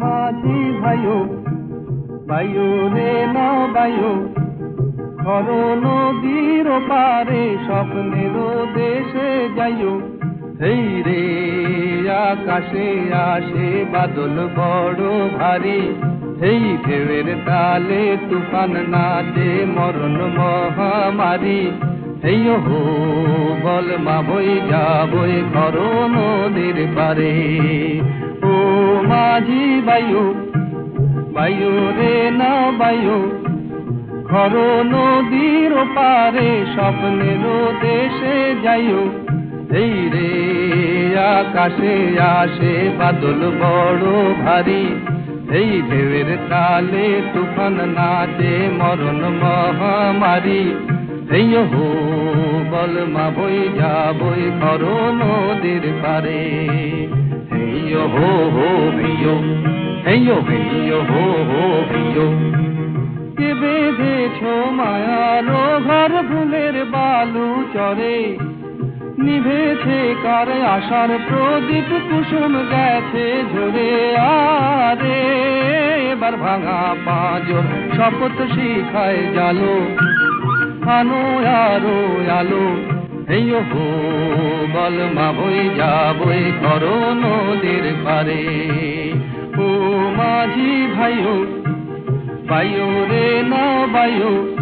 মাঝি ভাইও আসে বাদল বড় ভারী হেই ঢেউয়ের তালে তুফান নাচে মরণ মহামারী হেই হো বল মা বই যাবই ঘর নদীর পারে। ও মাঝি বায়ু বায়ু রে না বায়ু, ঘর নদীর পারে, স্বপ্নের দেশে যাইও। এই রে, আকাশে আসে বাদল বড় ভারী। এই ঢেউয়ের তালে তুফান নাচে মরণ মহামারী। এই হো, বল মা বই যাবই ঘর নদীর পারে। এই হো হো ভিও এই ভিও হো হো ভিও কে বেঁধেছ মায়ার ঘর, ফুলের বালু চরে নিভেছে কার আশার প্রদীপ, কুসুম গেছে ঝরে আরে। এবার ভাঙা পাঁজর, শপথ শিখায় জালো। আনো আরও আলো। এই হো, বল মা বই যাবই করো নদীর পারে। ও মাঝি ভাইও বায়ু রে না বায়ু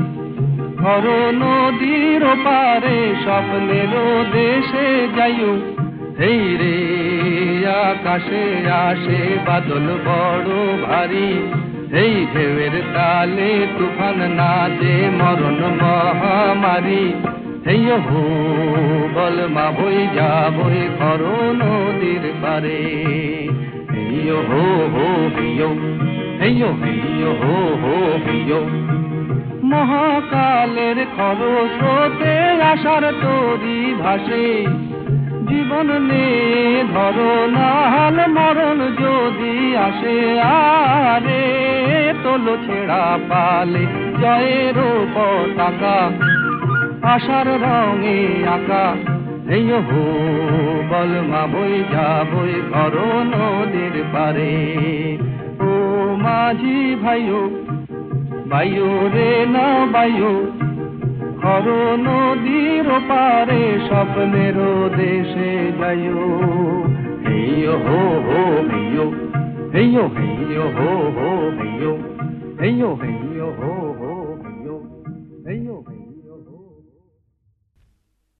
ঘর নদীর পারে স্বপ্নের দেশে যাইও। এই রে, আকাশে আসে বাদল বড় ভারী। এই ঢেউয়ের তালে তুফান নাচে মরণ মহামারী। এই হো, বল মা বই যাবই ঘর নদীর পারে। এই হো হো ভিও হেইয়ো হেইয়ো হো হো ভিও মহাকালের খরস্রোতে আশার তরি ভাসে। জীবন নে ধরো নাল মরণ যদি আসে আরে। তোলো ছেড়া পালে, জয়ের পতাকা, আশার রঙে আঁকা। এই হো বল মা বই যাবই ঘর নদীর পারে। ও মাঝি ভাইও বায়ু রে না বায়ু খর নদীর পারে স্বপ্নের দেশে যাইও হেইয়ো হো হো Venho, venho, hey yo, ho, ho, venho. yo. Hey yo, ho, ho,